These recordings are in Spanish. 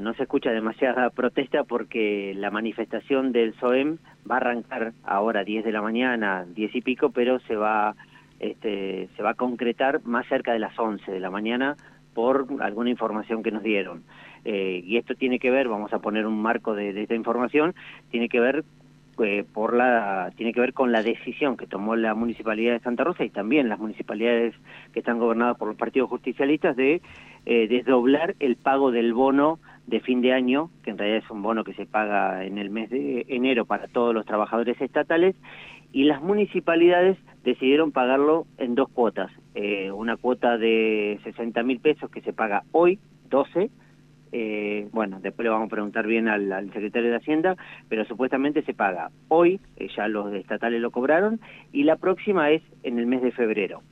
No se escucha demasiada protesta porque la manifestación del SOEM va a arrancar ahora a 10 de la mañana, 10 y pico, pero se va, este, se va a concretar más cerca de las 11 de la mañana por alguna información que nos dieron. Eh, y esto tiene que ver, vamos a poner un marco de, esta información, tiene que ver eh, por la tiene que ver con la decisión que tomó la municipalidad de Santa Rosa y también las municipalidades que están gobernadas por los partidos justicialistas de eh, desdoblar el pago del bono de fin de año, que en realidad es un bono que se paga en el mes de enero para todos los trabajadores estatales, y las municipalidades decidieron pagarlo en dos cuotas. Eh, una cuota de 60 mil pesos que se paga hoy, 12, eh, bueno, después le vamos a preguntar bien al, secretario de Hacienda, pero supuestamente se paga hoy, eh, ya los estatales lo cobraron, y la próxima es en el mes de febrero.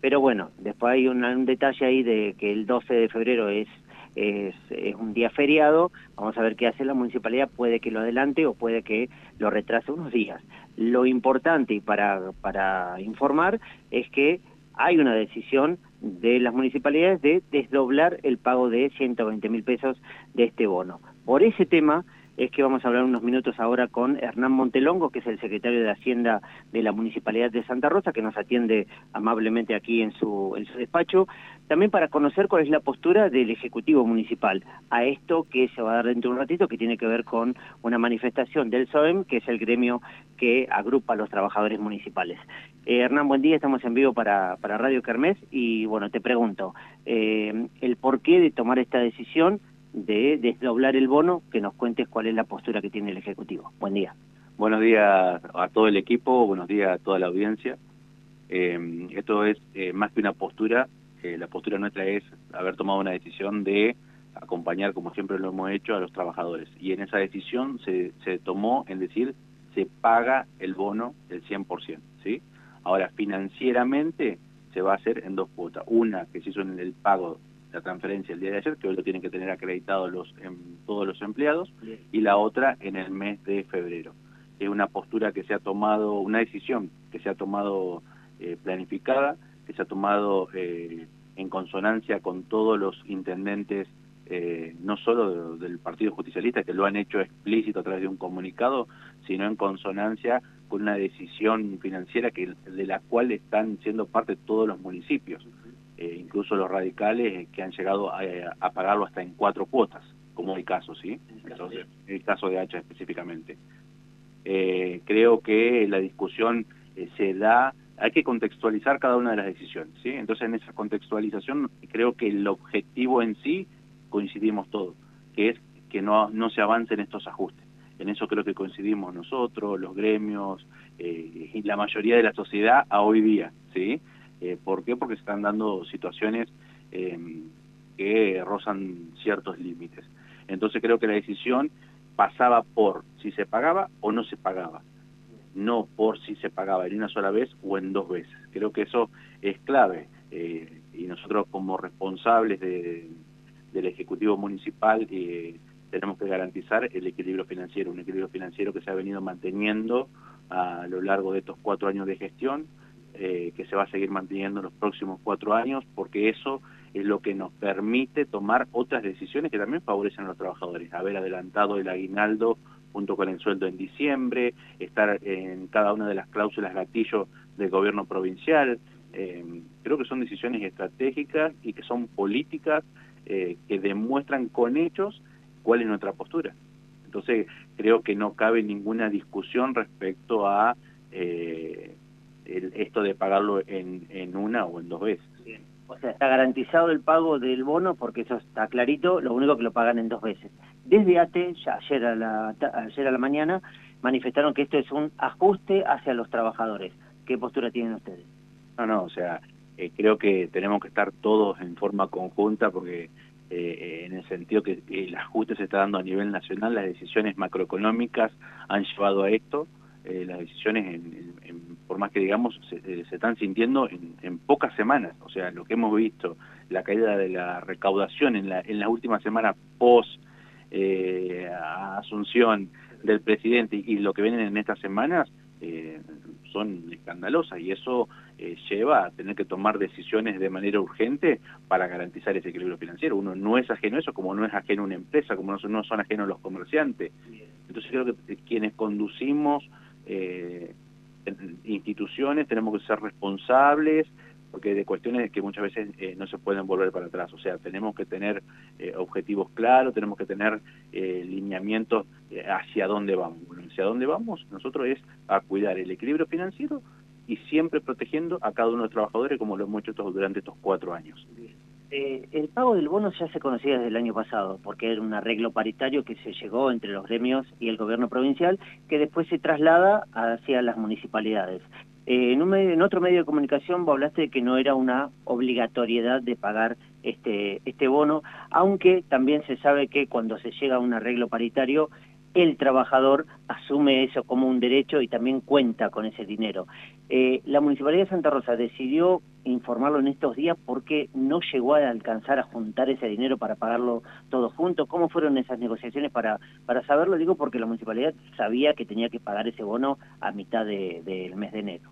Pero bueno, después hay un detalle ahí de que el 12 de febrero es es, un día feriado, vamos a ver qué hace la municipalidad, puede que lo adelante o puede que lo retrase unos días. Lo importante y para, para informar es que hay una decisión de las municipalidades de desdoblar el pago de 120 mil pesos de este bono. Por ese tema es que vamos a hablar unos minutos ahora con Hernán Montelongo, que es el secretario de Hacienda de la Municipalidad de Santa Rosa, que nos atiende amablemente aquí en su, en su despacho, también para conocer cuál es la postura del Ejecutivo Municipal a esto que se va a dar dentro de un ratito, que tiene que ver con una manifestación del SOEM, que es el gremio que agrupa a los trabajadores municipales. Eh, Hernán, buen día, estamos en vivo para, para Radio Kermés y bueno, te pregunto, eh, el porqué de tomar esta decisión de desdoblar el bono, que nos cuentes cuál es la postura que tiene el Ejecutivo. Buen día. Buenos días a todo el equipo, buenos días a toda la audiencia. Eh, esto es más que una postura, eh, la postura nuestra es haber tomado una decisión de acompañar, como siempre lo hemos hecho, a los trabajadores. Y en esa decisión se, se tomó en decir, se paga el bono del 100%, ¿sí? Ahora, financieramente se va a hacer en dos cuotas. Una que se hizo en el pago la transferencia el día de ayer, que hoy lo tienen que tener acreditado los, en, todos los empleados, y la otra en el mes de febrero. Es una postura que se ha tomado, una decisión que se ha tomado eh, planificada, se ha tomado eh, en consonancia con todos los intendentes, eh, no solo del Partido Justicialista, que lo han hecho explícito a través de un comunicado, sino en consonancia con una decisión financiera que de la cual están siendo parte todos los municipios. Eh, incluso los radicales eh, que han llegado a, pagarlo hasta en cuatro cuotas, como el caso, ¿sí? El caso de, Hacha específicamente. Eh, creo que la discusión se da, hay que contextualizar cada una de las decisiones, ¿sí? Entonces en esa contextualización creo que el objetivo en sí coincidimos todos, que es que no, no se avancen estos ajustes. En eso creo que coincidimos nosotros, los gremios y la mayoría de la sociedad a hoy día, ¿sí? Eh, ¿Por qué? Porque se están dando situaciones em, que rozan ciertos límites. Entonces creo que la decisión pasaba por si se pagaba o no se pagaba, no por si se pagaba en una sola vez o en dos veces. Creo que eso es clave eh, y nosotros como responsables del Ejecutivo Municipal eh, tenemos que garantizar el equilibrio financiero, un equilibrio financiero que se ha venido manteniendo a lo largo de estos cuatro años de gestión, eh, que se va a seguir manteniendo en los próximos cuatro años, porque eso es lo que nos permite tomar otras decisiones que también favorecen a los trabajadores. Haber adelantado el aguinaldo junto con el sueldo en diciembre, estar en cada una de las cláusulas gatillo del gobierno provincial. Eh, creo que son decisiones estratégicas y que son políticas eh, que demuestran con hechos cuál es nuestra postura. Entonces, creo que no cabe ninguna discusión respecto a eh, esto de pagarlo en, en una o en dos veces. O sea, está garantizado el pago del bono porque eso está clarito, lo único que lo pagan en dos veces. Desde ATE, ya ayer a la, ayer a la mañana, manifestaron que esto es un ajuste hacia los trabajadores. ¿Qué postura tienen ustedes? No, no, o sea, eh, creo que tenemos que estar todos en forma conjunta porque eh, en el sentido que el ajuste se está dando a nivel nacional, las decisiones macroeconómicas han llevado a esto, eh, las decisiones, en, por más que digamos, se, eh, están sintiendo en, pocas semanas. O sea, lo que hemos visto, la caída de la recaudación en, la, en las últimas semanas post eh, asunción del presidente y, lo que vienen en estas semanas son escandalosas y eso eh, lleva a tener que tomar decisiones de manera urgente para garantizar ese equilibrio financiero. Uno no es ajeno a eso, como no es ajeno a una empresa, como no son, ajenos los comerciantes. Entonces creo que quienes conducimos eh, instituciones tenemos que ser responsables, porque de cuestiones que muchas veces eh, no se pueden volver para atrás. O sea, tenemos que tener eh, objetivos claros, tenemos que tener eh, lineamientos hacia dónde vamos. Bueno, hacia dónde vamos nosotros es a cuidar el equilibrio financiero y siempre protegiendo a cada uno de los trabajadores como lo hemos hecho durante estos cuatro años. el pago del bono ya se conocía desde el año pasado, porque era un arreglo paritario que se llegó entre los gremios y el gobierno provincial, que después se traslada hacia las municipalidades. Eh, en, un en otro medio de comunicación vos hablaste de que no era una obligatoriedad de pagar este, este bono, aunque también se sabe que cuando se llega a un arreglo paritario, el trabajador asume eso como un derecho y también cuenta con ese dinero. Eh, la Municipalidad de Santa Rosa decidió informarlo en estos días porque no llegó a alcanzar a juntar ese dinero para pagarlo todo junto. ¿Cómo fueron esas negociaciones para, para saberlo? Digo porque la Municipalidad sabía que tenía que pagar ese bono a mitad del mes de enero.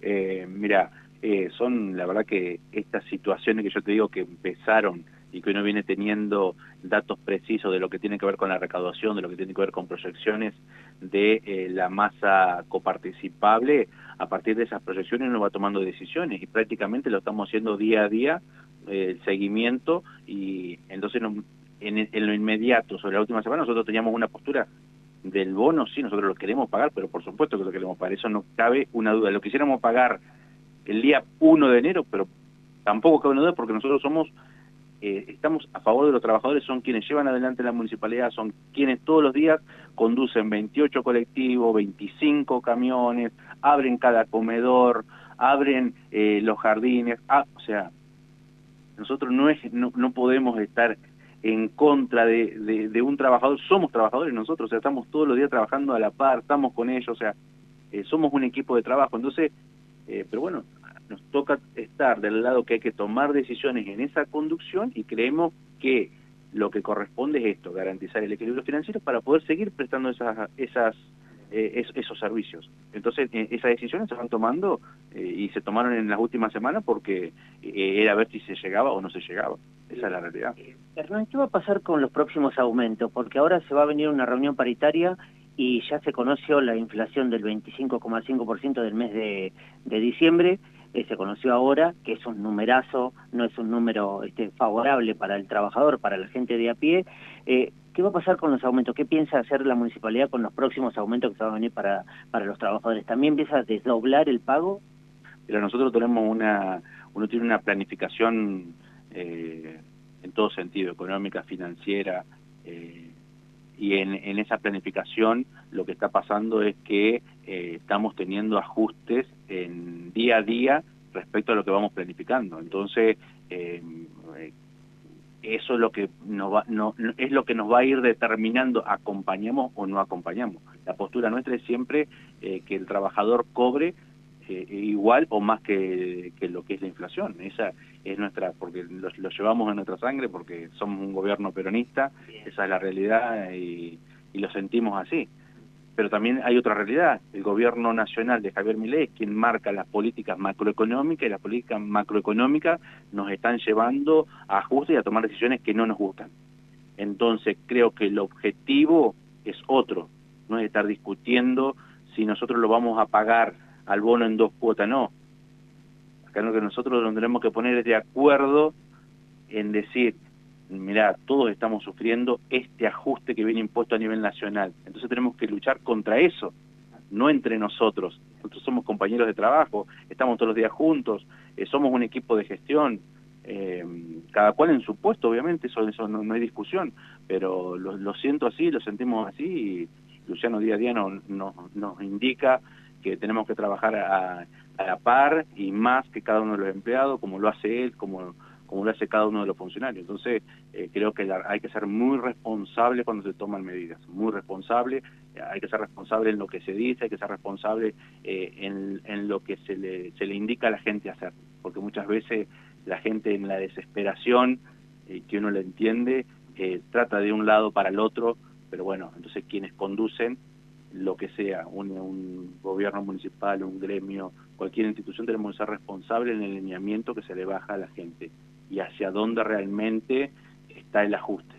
Eh, mira, eh, son la verdad que estas situaciones que yo te digo que empezaron y que uno viene teniendo datos precisos de lo que tiene que ver con la recaudación, de lo que tiene que ver con proyecciones de eh, la masa coparticipable, a partir de esas proyecciones uno va tomando decisiones y prácticamente lo estamos haciendo día a día, el seguimiento y entonces en, en, lo inmediato, sobre la última semana, nosotros teníamos una postura del bono, sí, nosotros lo queremos pagar, pero por supuesto que lo queremos pagar, eso no cabe una duda. Lo quisiéramos pagar el día 1 de enero, pero tampoco cabe una duda porque nosotros somos, eh, estamos a favor de los trabajadores, son quienes llevan adelante la municipalidad, son quienes todos los días conducen 28 colectivos, 25 camiones, abren cada comedor, abren eh, los jardines, ah, o sea, nosotros no, es, no, no podemos estar en contra de, de, un trabajador, somos trabajadores nosotros, o sea, estamos todos los días trabajando a la par, estamos con ellos, o sea, eh, somos un equipo de trabajo, entonces, eh, pero bueno, nos toca estar del lado que hay que tomar decisiones en esa conducción y creemos que lo que corresponde es esto, garantizar el equilibrio financiero para poder seguir prestando esas, esas eh, esos servicios. Entonces, esas decisiones se van tomando y se tomaron en las últimas semanas porque era ver si se llegaba o no se llegaba. Esa es la realidad. Hernán, ¿qué va a pasar con los próximos aumentos? Porque ahora se va a venir una reunión paritaria y ya se conoció la inflación del 25,5% del mes de, diciembre, eh, se conoció ahora que es un numerazo, no es un número este, favorable para el trabajador, para la gente de a pie. Eh, ¿Qué va a pasar con los aumentos? ¿Qué piensa hacer la municipalidad con los próximos aumentos que se van a venir para, para los trabajadores? ¿También empieza a desdoblar el pago? Mira, nosotros tenemos una, uno tiene una planificación eh, en todo sentido, económica, financiera, eh, y en, en, esa planificación lo que está pasando es que eh, estamos teniendo ajustes en día a día respecto a lo que vamos planificando. Entonces, eso es lo que nos va, no, es lo que nos va a ir determinando acompañamos o no acompañamos. La postura nuestra es siempre que el trabajador cobre eh, igual o más que, lo que es la inflación. Esa es nuestra, porque lo, llevamos en nuestra sangre, porque somos un gobierno peronista, esa es la realidad y, lo sentimos así. Pero también hay otra realidad, el gobierno nacional de Javier Milei es quien marca las políticas macroeconómicas y las políticas macroeconómicas nos están llevando a ajustes y a tomar decisiones que no nos gustan. Entonces creo que el objetivo es otro, no es estar discutiendo si nosotros lo vamos a pagar al bono en dos cuotas, no. Acá lo que nosotros nos tenemos que poner es de acuerdo en decir, mira, todos estamos sufriendo este ajuste que viene impuesto a nivel nacional. Entonces tenemos que luchar contra eso, no entre nosotros. Nosotros somos compañeros de trabajo, estamos todos los días juntos, eh, somos un equipo de gestión, eh, cada cual en su puesto, obviamente, eso, eso no, hay discusión, pero lo, siento así, lo sentimos así y Luciano día a día no, nos indica que tenemos que trabajar a, la par y más que cada uno de los empleados, como lo hace él, como, como lo hace cada uno de los funcionarios. Entonces, eh, creo que hay que ser muy responsable cuando se toman medidas, muy responsable, hay que ser responsable en lo que se dice, hay que ser responsable eh, en, lo que se le, se le indica a la gente hacer, porque muchas veces la gente en la desesperación, eh, que uno le entiende, trata de un lado para el otro, pero bueno, entonces quienes conducen lo que sea, un, gobierno municipal, un gremio, cualquier institución, tenemos que ser responsables en el lineamiento que se le baja a la gente y hacia dónde realmente está el ajuste.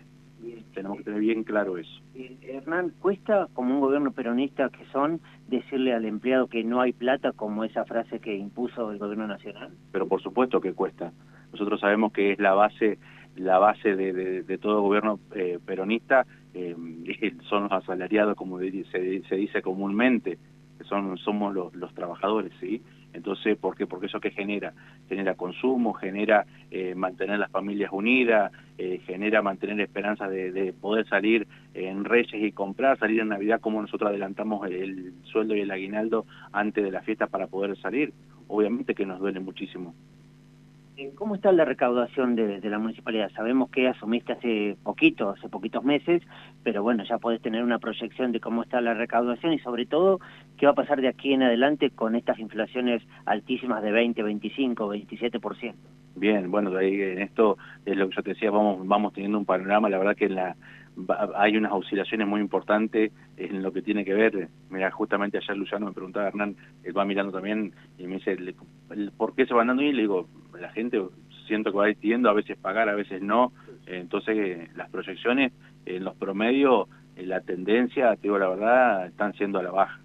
Tenemos que tener bien claro eso. Hernán, ¿cuesta como un gobierno peronista que son decirle al empleado que no hay plata como esa frase que impuso el gobierno nacional? Pero por supuesto que cuesta. Nosotros sabemos que es la base la base de, todo gobierno eh, peronista eh, son los asalariados, como se, se dice comúnmente, que son somos los, los, trabajadores, ¿sí? Entonces, ¿por qué? Porque eso que genera, genera consumo, genera eh, mantener las familias unidas, eh, genera mantener esperanzas de, de, poder salir en Reyes y comprar, salir en Navidad como nosotros adelantamos el sueldo y el aguinaldo antes de la fiesta para poder salir. Obviamente que nos duele muchísimo. Eh, ¿Cómo está la recaudación de, la municipalidad? Sabemos que asumiste hace poquito, hace poquitos meses, pero bueno, ya podés tener una proyección de cómo está la recaudación y sobre todo, qué va a pasar de aquí en adelante con estas inflaciones altísimas de 20, 25, 27%. Bien, bueno, en esto es lo que yo te decía, vamos, vamos teniendo un panorama, la verdad que en la hay unas oscilaciones muy importantes en lo que tiene que ver, mira, justamente ayer Luciano me preguntaba, Hernán, él va mirando también y me dice, ¿por qué se van dando? Y le digo, la gente siento que va yendo, a veces pagar, a veces no, entonces las proyecciones, en los promedios, la tendencia, te digo la verdad, están siendo a la baja,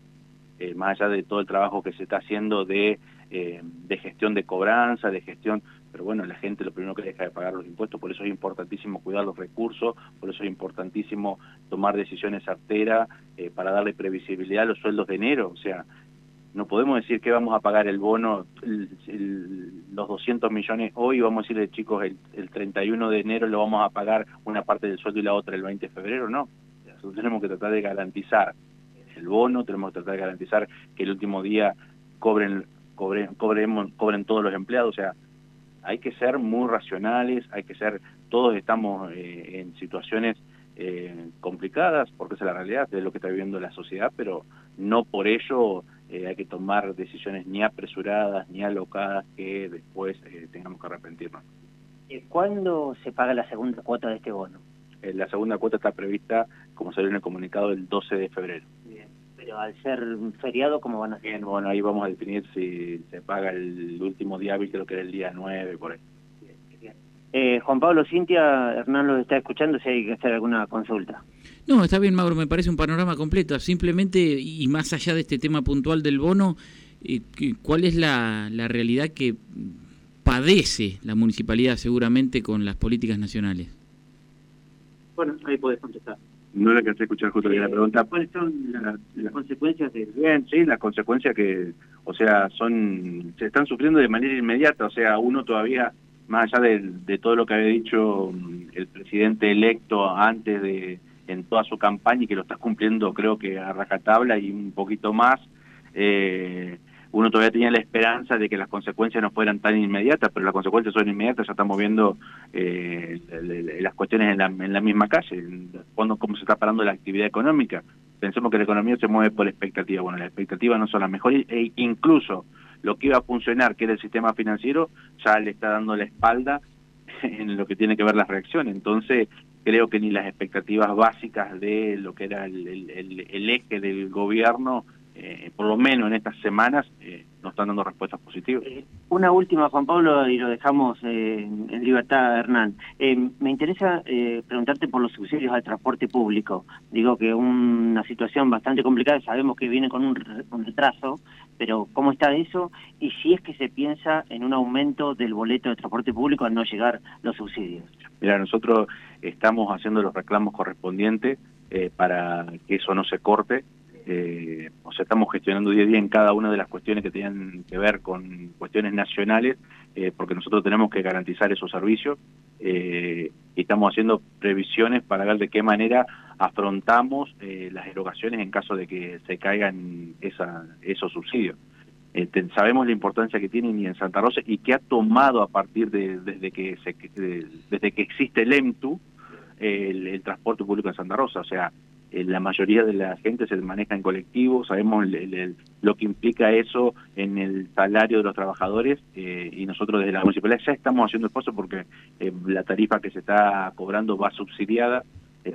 eh, más allá de todo el trabajo que se está haciendo de, eh, de gestión de cobranza, de gestión pero bueno, la gente lo primero que deja de pagar los impuestos, por eso es importantísimo cuidar los recursos, por eso es importantísimo tomar decisiones certeras eh, para darle previsibilidad a los sueldos de enero, o sea, no podemos decir que vamos a pagar el bono, los 200 millones hoy, vamos a decirle chicos, el, el 31 de enero lo vamos a pagar una parte del sueldo y la otra el 20 de febrero, no. Nosotros tenemos que tratar de garantizar el bono, tenemos que tratar de garantizar que el último día cobren, cobren, cobremos, cobren todos los empleados, o sea, hay que ser muy racionales, hay que ser, todos estamos eh, en situaciones eh, complicadas, porque es la realidad, de lo que está viviendo la sociedad, pero no por ello eh, hay que tomar decisiones ni apresuradas, ni alocadas, que después tengamos que arrepentirnos. ¿Cuándo se paga la segunda cuota de este bono? la segunda cuota está prevista, como salió en el comunicado, el 12 de febrero al ser feriado, ¿cómo van a ser? bueno, ahí vamos a definir si se paga el último día hábil, creo que era el día 9, por ahí. Eh, Juan Pablo Cintia, Hernán lo está escuchando si hay que hacer alguna consulta. No, está bien, Mauro, me parece un panorama completo. Simplemente, y más allá de este tema puntual del bono, eh, ¿cuál es la, la realidad que padece la municipalidad seguramente con las políticas nacionales? Bueno, ahí podés contestar. No le alcancé a escuchar justo la pregunta. ¿Cuáles son las, consecuencias de Bien, sí, las consecuencias que, o sea, son se están sufriendo de manera inmediata, o sea, uno todavía, más allá de, de todo lo que había dicho mm, el presidente electo antes de en toda su campaña y que lo está cumpliendo creo que a rajatabla y un poquito más, eh, uno todavía tenía la esperanza de que las consecuencias no fueran tan inmediatas, pero las consecuencias son inmediatas, ya estamos viendo eh, las cuestiones en la, en la misma calle, cuando cómo se está parando la actividad económica. Pensemos que la economía se mueve por expectativa, bueno, las expectativas no son las mejores, e incluso lo que iba a funcionar, que era el sistema financiero, ya le está dando la espalda en lo que tiene que ver las reacciones. Entonces, creo que ni las expectativas básicas de lo que era el, el, el eje del gobierno eh, por lo menos en estas semanas, eh, nos están dando respuestas positivas. Eh, una última, Juan Pablo, y lo dejamos en libertad, Hernán. me interesa preguntarte por los subsidios al transporte público. Digo que una situación bastante complicada, sabemos que viene con un, retraso, pero ¿cómo está eso? Y si es que se piensa en un aumento del boleto de transporte público al no llegar los subsidios. Mira, nosotros estamos haciendo los reclamos correspondientes para que eso no se corte eh, o sea, estamos gestionando día a día en cada una de las cuestiones que tienen que ver con cuestiones nacionales, eh, porque nosotros tenemos que garantizar esos servicios eh, y estamos haciendo previsiones para ver de qué manera afrontamos eh, las erogaciones en caso de que se caigan esa, esos subsidios. sabemos la importancia que tienen en Santa Rosa y que ha tomado a partir de desde que se, desde que existe el EMTU el, el transporte público en Santa Rosa, o sea, eh, la mayoría de la gente se maneja en colectivo, sabemos lo que implica eso en el salario de los trabajadores eh, y nosotros desde la municipalidad ya estamos haciendo esfuerzo porque eh, la tarifa que se está cobrando va subsidiada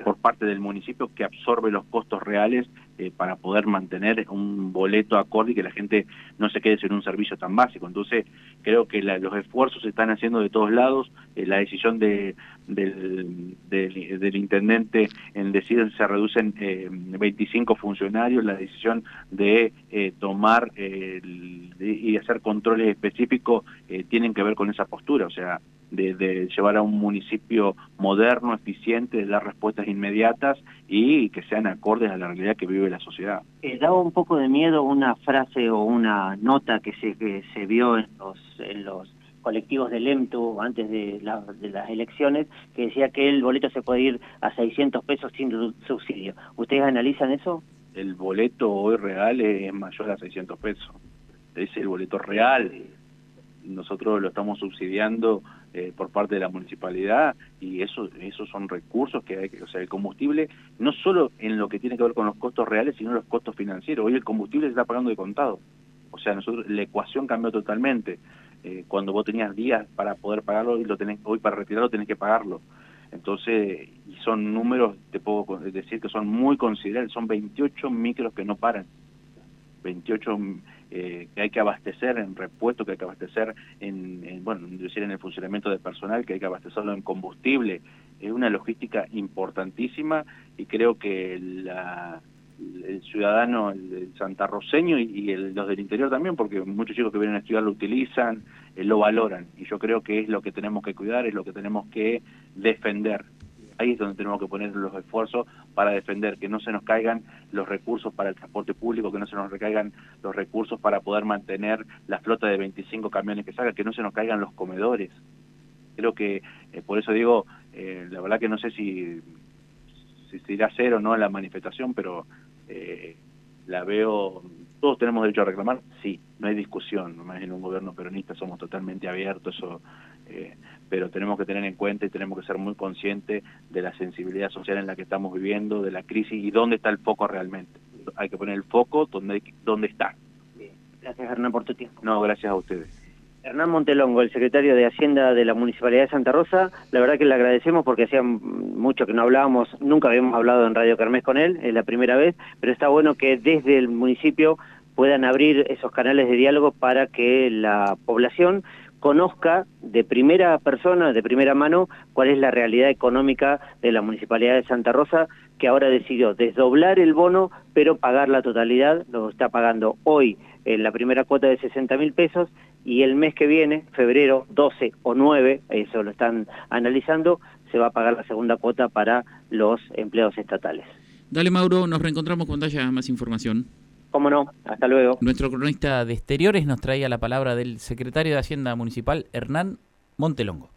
por parte del municipio que absorbe los costos reales eh, para poder mantener un boleto acorde y que la gente no se quede sin un servicio tan básico. Entonces, creo que los esfuerzos se están haciendo de todos lados. Eh, la decisión de, del, del, intendente en decir se reducen 25 funcionarios, la decisión de tomar y hacer controles específicos tienen que ver con esa postura. O sea, de, llevar a un municipio moderno, eficiente, de dar respuestas inmediatas y que sean acordes a la realidad que vive la sociedad. Eh, daba un poco de miedo una frase o una nota que se, que se vio en los, en los colectivos del EMTU antes de, de, las elecciones, que decía que el boleto se puede ir a 600 pesos sin subsidio. ¿Ustedes analizan eso? El boleto hoy real es mayor a 600 pesos. Es el boleto real nosotros lo estamos subsidiando eh, por parte de la municipalidad y eso esos son recursos que hay que, o sea, el combustible no solo en lo que tiene que ver con los costos reales, sino los costos financieros. Hoy el combustible se está pagando de contado. O sea, nosotros la ecuación cambió totalmente. Eh, cuando vos tenías días para poder pagarlo y lo tenés, hoy para retirarlo tenés que pagarlo. Entonces, y son números, te puedo decir que son muy considerables, son 28 micros que no paran. 28 eh, que hay que abastecer en repuesto, que hay que abastecer en, bueno, decir en el funcionamiento de personal, que hay que abastecerlo en combustible. Es una logística importantísima y creo que la, el ciudadano, el, santarroseño y, los del interior también, porque muchos chicos que vienen a estudiar lo utilizan, eh, lo valoran. Y yo creo que es lo que tenemos que cuidar, es lo que tenemos que defender ahí es donde tenemos que poner los esfuerzos para defender que no se nos caigan los recursos para el transporte público, que no se nos recaigan los recursos para poder mantener la flota de 25 camiones que salga, que no se nos caigan los comedores. Creo que, eh, por eso digo, eh, la verdad que no sé si, si se irá a hacer o no la manifestación, pero eh, la veo, todos tenemos derecho a reclamar, sí, no hay discusión, más en un gobierno peronista somos totalmente abiertos, eso eh, pero tenemos que tener en cuenta y tenemos que ser muy conscientes de la sensibilidad social en la que estamos viviendo, de la crisis y dónde está el foco realmente. Hay que poner el foco donde, donde está. Gracias Hernán por tu tiempo. No, gracias a ustedes. Hernán Montelongo, el secretario de Hacienda de la Municipalidad de Santa Rosa, la verdad que le agradecemos porque hacía mucho que no hablábamos, nunca habíamos hablado en Radio Carmes con él, es la primera vez, pero está bueno que desde el municipio puedan abrir esos canales de diálogo para que la población conozca de primera persona, de primera mano, cuál es la realidad económica de la Municipalidad de Santa Rosa, que ahora decidió desdoblar el bono, pero pagar la totalidad, lo está pagando hoy en la primera cuota de 60 mil pesos, y el mes que viene, febrero 12 o 9, eso lo están analizando, se va a pagar la segunda cuota para los empleados estatales. Dale Mauro, nos reencontramos cuando haya más información. Cómo no, hasta luego. Nuestro cronista de exteriores nos traía la palabra del secretario de Hacienda Municipal, Hernán Montelongo.